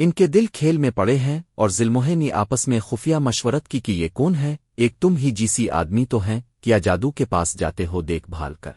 ان کے دل کھیل میں پڑے ہیں اور ظلموہ آپس میں خفیہ مشورت کی کہ یہ کون ہے؟ ایک تم ہی جیسی آدمی تو ہیں، کیا جادو کے پاس جاتے ہو دیکھ بھال کر۔